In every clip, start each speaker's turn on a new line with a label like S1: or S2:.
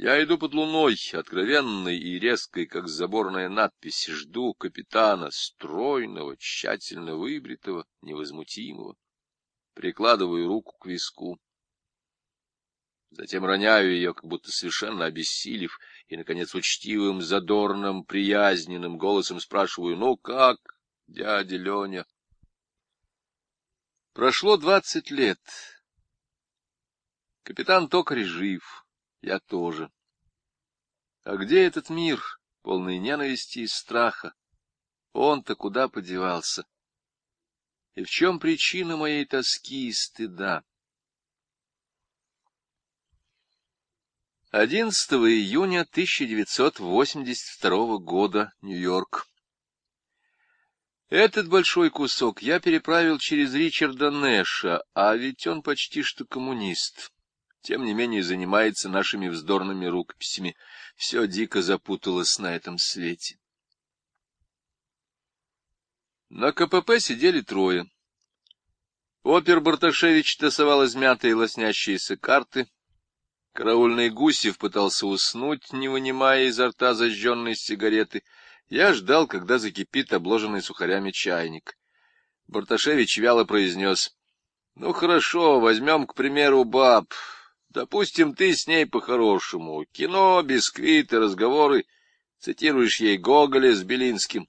S1: Я иду под луной, откровенной и резкой, как заборная надпись, жду капитана, стройного, тщательно выбритого, невозмутимого. Прикладываю руку к виску. Затем роняю ее, как будто совершенно обессилев, и, наконец, учтивым, задорным, приязненным голосом спрашиваю, «Ну как, дядя Леня?» Прошло двадцать лет. Капитан Токарь жив, я тоже. А где этот мир, полный ненависти и страха? Он-то куда подевался? И в чем причина моей тоски и стыда? 11 июня 1982 года, Нью-Йорк. Этот большой кусок я переправил через Ричарда Нэша, а ведь он почти что коммунист. Тем не менее занимается нашими вздорными рукописями. Все дико запуталось на этом свете. На КПП сидели трое. Опер Барташевич тасовал измятые лоснящиеся карты. Караульный Гусев пытался уснуть, не вынимая изо рта зажженной сигареты. Я ждал, когда закипит обложенный сухарями чайник. Барташевич вяло произнес. — Ну, хорошо, возьмем, к примеру, баб. Допустим, ты с ней по-хорошему. Кино, бисквиты, разговоры. Цитируешь ей Гоголя с Белинским.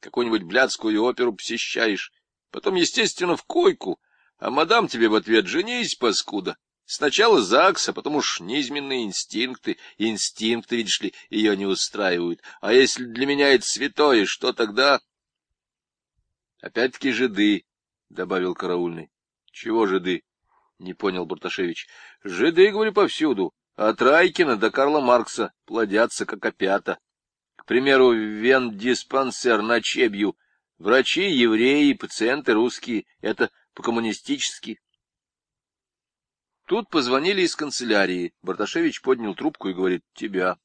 S1: Какую-нибудь блядскую оперу посещаешь. Потом, естественно, в койку. А мадам тебе в ответ «женись, паскуда». Сначала ЗАГС, а потом уж низменные инстинкты. Инстинкты, видишь ли, ее не устраивают. А если для меня это святое, что тогда? Опять-таки жиды, — добавил караульный. Чего жиды? — не понял Барташевич. Жиды, говорю, повсюду. От Райкина до Карла Маркса плодятся, как опята. К примеру, вен-диспансер на Чебью. Врачи, евреи, пациенты русские. Это по-коммунистически. Тут позвонили из канцелярии. Барташевич поднял трубку и говорит «Тебя».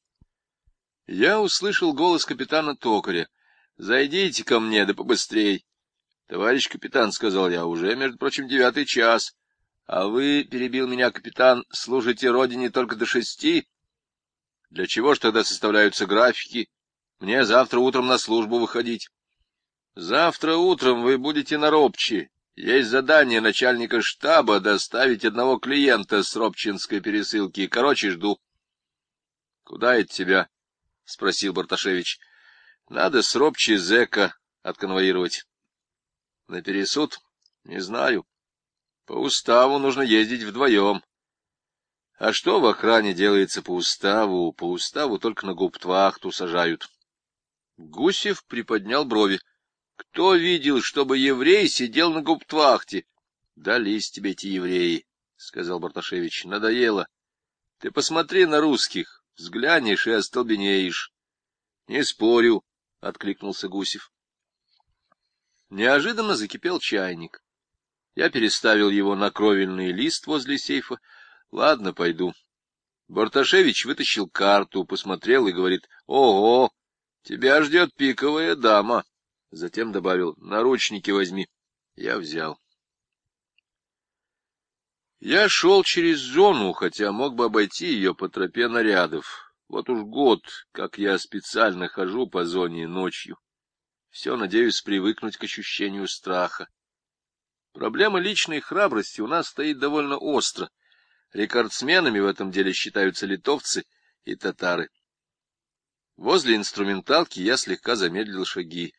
S1: Я услышал голос капитана Токаря. «Зайдите ко мне, да побыстрей». «Товарищ капитан», — сказал я, — «уже, между прочим, девятый час». «А вы, — перебил меня капитан, — служите родине только до шести?» «Для чего ж тогда составляются графики? Мне завтра утром на службу выходить». «Завтра утром вы будете на робче, есть задание начальника штаба доставить одного клиента с Робчинской пересылки. Короче, жду. — Куда это тебя? — спросил Барташевич. — Надо с Робчи зэка отконвоировать. — На пересуд? — Не знаю. По уставу нужно ездить вдвоем. А что в охране делается по уставу? По уставу только на губтвахту сажают. Гусев приподнял брови. Кто видел, чтобы еврей сидел на губтвахте? — Дались тебе эти евреи, — сказал Барташевич. — Надоело. Ты посмотри на русских, взглянешь и остолбенеешь. — Не спорю, — откликнулся Гусев. Неожиданно закипел чайник. Я переставил его на кровельный лист возле сейфа. Ладно, пойду. Барташевич вытащил карту, посмотрел и говорит, — Ого, тебя ждет пиковая дама. Затем добавил, наручники возьми. Я взял. Я шел через зону, хотя мог бы обойти ее по тропе нарядов. Вот уж год, как я специально хожу по зоне ночью. Все надеюсь привыкнуть к ощущению страха. Проблема личной храбрости у нас стоит довольно остро. Рекордсменами в этом деле считаются литовцы и татары. Возле инструменталки я слегка замедлил шаги.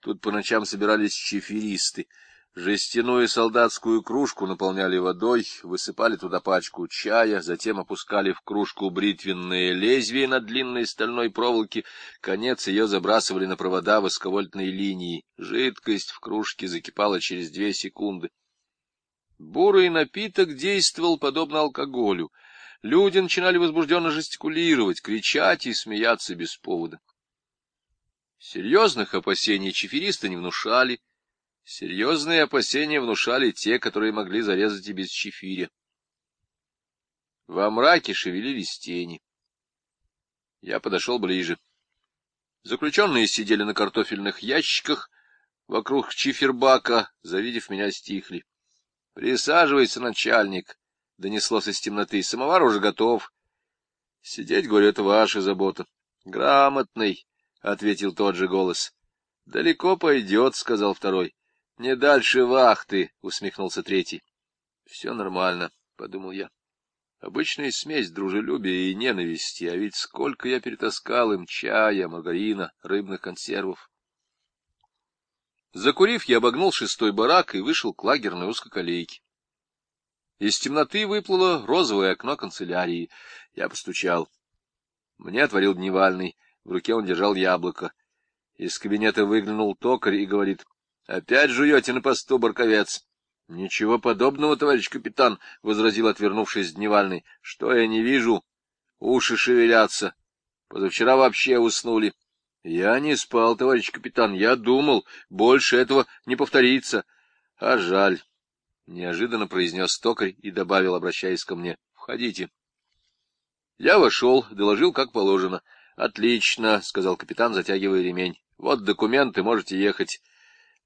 S1: Тут по ночам собирались чеферисты. Жестяную солдатскую кружку наполняли водой, высыпали туда пачку чая, затем опускали в кружку бритвенное лезвие на длинной стальной проволоке, конец ее забрасывали на провода высоковольтной линии. Жидкость в кружке закипала через две секунды. Бурый напиток действовал подобно алкоголю. Люди начинали возбужденно жестикулировать, кричать и смеяться без повода. Серьезных опасений чиферисты не внушали. Серьезные опасения внушали те, которые могли зарезать и без чифиря. Во мраке шевелились тени. Я подошел ближе. Заключенные сидели на картофельных ящиках вокруг чифербака, завидев меня, стихли. — Присаживайся, начальник, — донеслось из темноты. — Самовар уже готов. — Сидеть, говорю, это ваша забота. — Грамотный, — ответил тот же голос. — Далеко пойдет, — сказал второй. — Не дальше вахты, — усмехнулся третий. — Все нормально, — подумал я. Обычная смесь дружелюбия и ненависти, а ведь сколько я перетаскал им чая, маргарина, рыбных консервов. Закурив, я обогнул шестой барак и вышел к лагерной узкоколейке. Из темноты выплыло розовое окно канцелярии. Я постучал. Мне отворил дневальный. В руке он держал яблоко. Из кабинета выглянул токарь и говорит, — Опять жуете на посту, барковец? — Ничего подобного, товарищ капитан, — возразил, отвернувшись дневальный. — Что я не вижу? Уши шевелятся. Позавчера вообще уснули. — Я не спал, товарищ капитан, я думал, больше этого не повторится. А жаль, — неожиданно произнес токарь и добавил, обращаясь ко мне. — Входите. Я вошел, доложил, как положено. — Отлично, — сказал капитан, затягивая ремень. — Вот документы, можете ехать.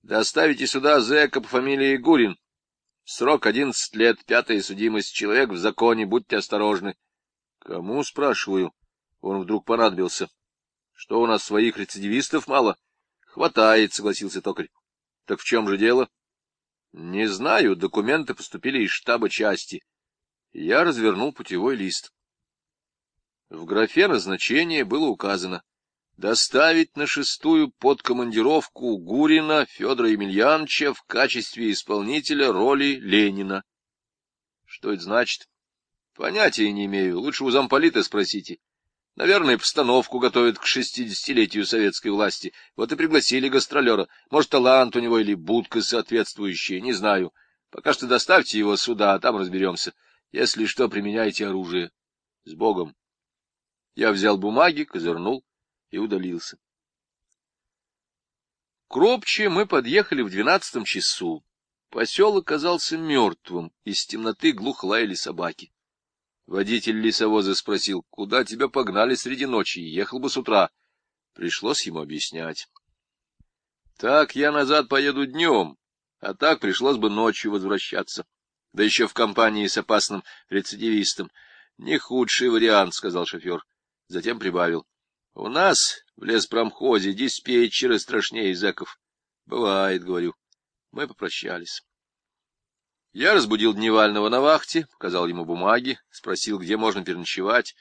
S1: Доставите сюда зэка по фамилии Гурин. Срок одиннадцать лет, пятая судимость. Человек в законе, будьте осторожны. — Кому, спрашиваю? Он вдруг понадобился. — Что, у нас своих рецидивистов мало? — Хватает, — согласился токарь. — Так в чем же дело? — Не знаю, документы поступили из штаба части. Я развернул путевой лист. В графе назначения было указано доставить на шестую подкомандировку Гурина Федора Емельяновича в качестве исполнителя роли Ленина. Что это значит? Понятия не имею. Лучше у замполита спросите. Наверное, постановку готовят к шестидесятилетию советской власти. Вот и пригласили гастролера. Может, талант у него или будка соответствующая, не знаю. Пока что доставьте его сюда, а там разберемся. Если что, применяйте оружие. С Богом. Я взял бумаги, козырнул и удалился. К Ропче мы подъехали в двенадцатом часу. Поселок казался мертвым, из темноты глухо лаяли собаки. Водитель лесовоза спросил, куда тебя погнали среди ночи, ехал бы с утра. Пришлось ему объяснять. Так я назад поеду днем, а так пришлось бы ночью возвращаться. Да еще в компании с опасным рецидивистом. Не худший вариант, — сказал шофер. Затем прибавил. У нас в леспромхозе диспетчеры страшнее зэков. Бывает, говорю. Мы попрощались. Я разбудил Дневального на вахте, показал ему бумаги, спросил, где можно переночевать.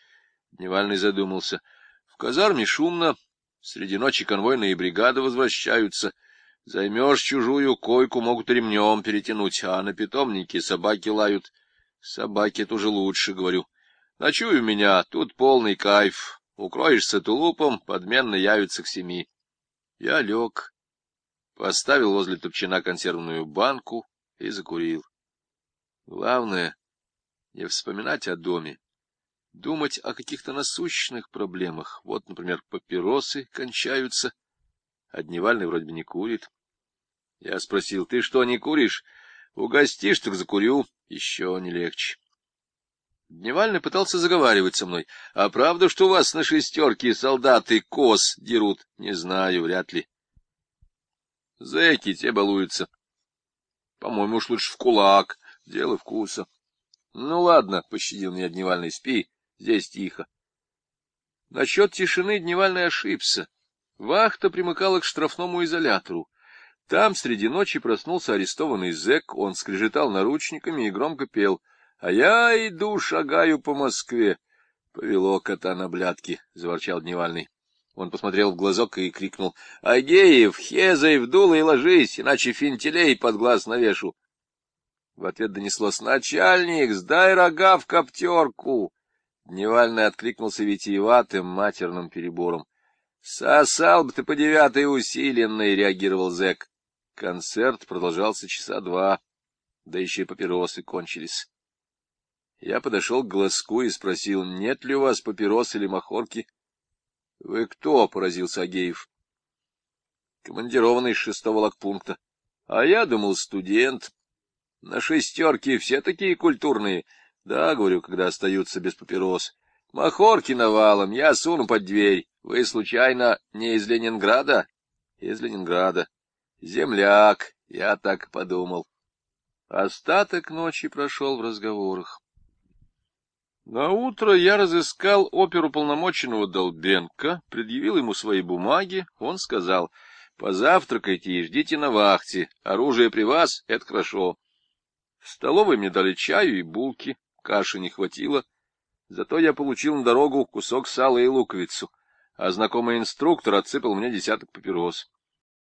S1: Дневальный задумался. В казарме шумно, среди ночи конвойные бригады возвращаются. Займешь чужую койку, могут ремнем перетянуть, а на питомнике собаки лают. Собаки тоже лучше, говорю. Ночуй у меня, тут полный кайф. Укроешься тулупом, подменно явится к семи. Я лег, поставил возле топчина консервную банку и закурил. Главное — не вспоминать о доме, думать о каких-то насущных проблемах. Вот, например, папиросы кончаются, а Дневальный вроде бы не курит. Я спросил, ты что, не куришь? Угостишь, так закурю. Еще не легче. Дневальный пытался заговаривать со мной. — А правда, что у вас на шестерке солдаты коз дерут? — Не знаю, вряд ли. — Зэки те балуются. — По-моему, уж лучше в кулак. Дело вкуса. — Ну, ладно, — пощадил меня Дневальный, — спи, здесь тихо. Насчет тишины Дневальный ошибся. Вахта примыкала к штрафному изолятору. Там среди ночи проснулся арестованный зэк, он скрежетал наручниками и громко пел — а я иду, шагаю по Москве. Повело кота на блядки, — заворчал Дневальный. Он посмотрел в глазок и крикнул. — Агеев, Хезай, вдул и ложись, иначе финтелей под глаз навешу. В ответ донеслось. — Начальник, сдай рога в коптерку. Дневальный откликнулся витиеватым матерным перебором. — Сосал бы ты по девятой усиленной, — реагировал зэк. Концерт продолжался часа два, да еще и папиросы кончились. Я подошел к глазку и спросил, нет ли у вас папирос или махорки. — Вы кто? — поразился Агеев. — Командированный из шестого лагпункта. — А я думал, студент. На шестерке все такие культурные. Да, говорю, когда остаются без папирос. Махорки навалом, я суну под дверь. Вы, случайно, не из Ленинграда? Из Ленинграда. Земляк, я так подумал. Остаток ночи прошел в разговорах. На утро я разыскал оперу полномоченного Долбенко, предъявил ему свои бумаги, он сказал, позавтракайте и ждите на вахте, оружие при вас — это хорошо. В столовой мне дали чаю и булки, каши не хватило, зато я получил на дорогу кусок сала и луковицу, а знакомый инструктор отсыпал мне десяток папирос.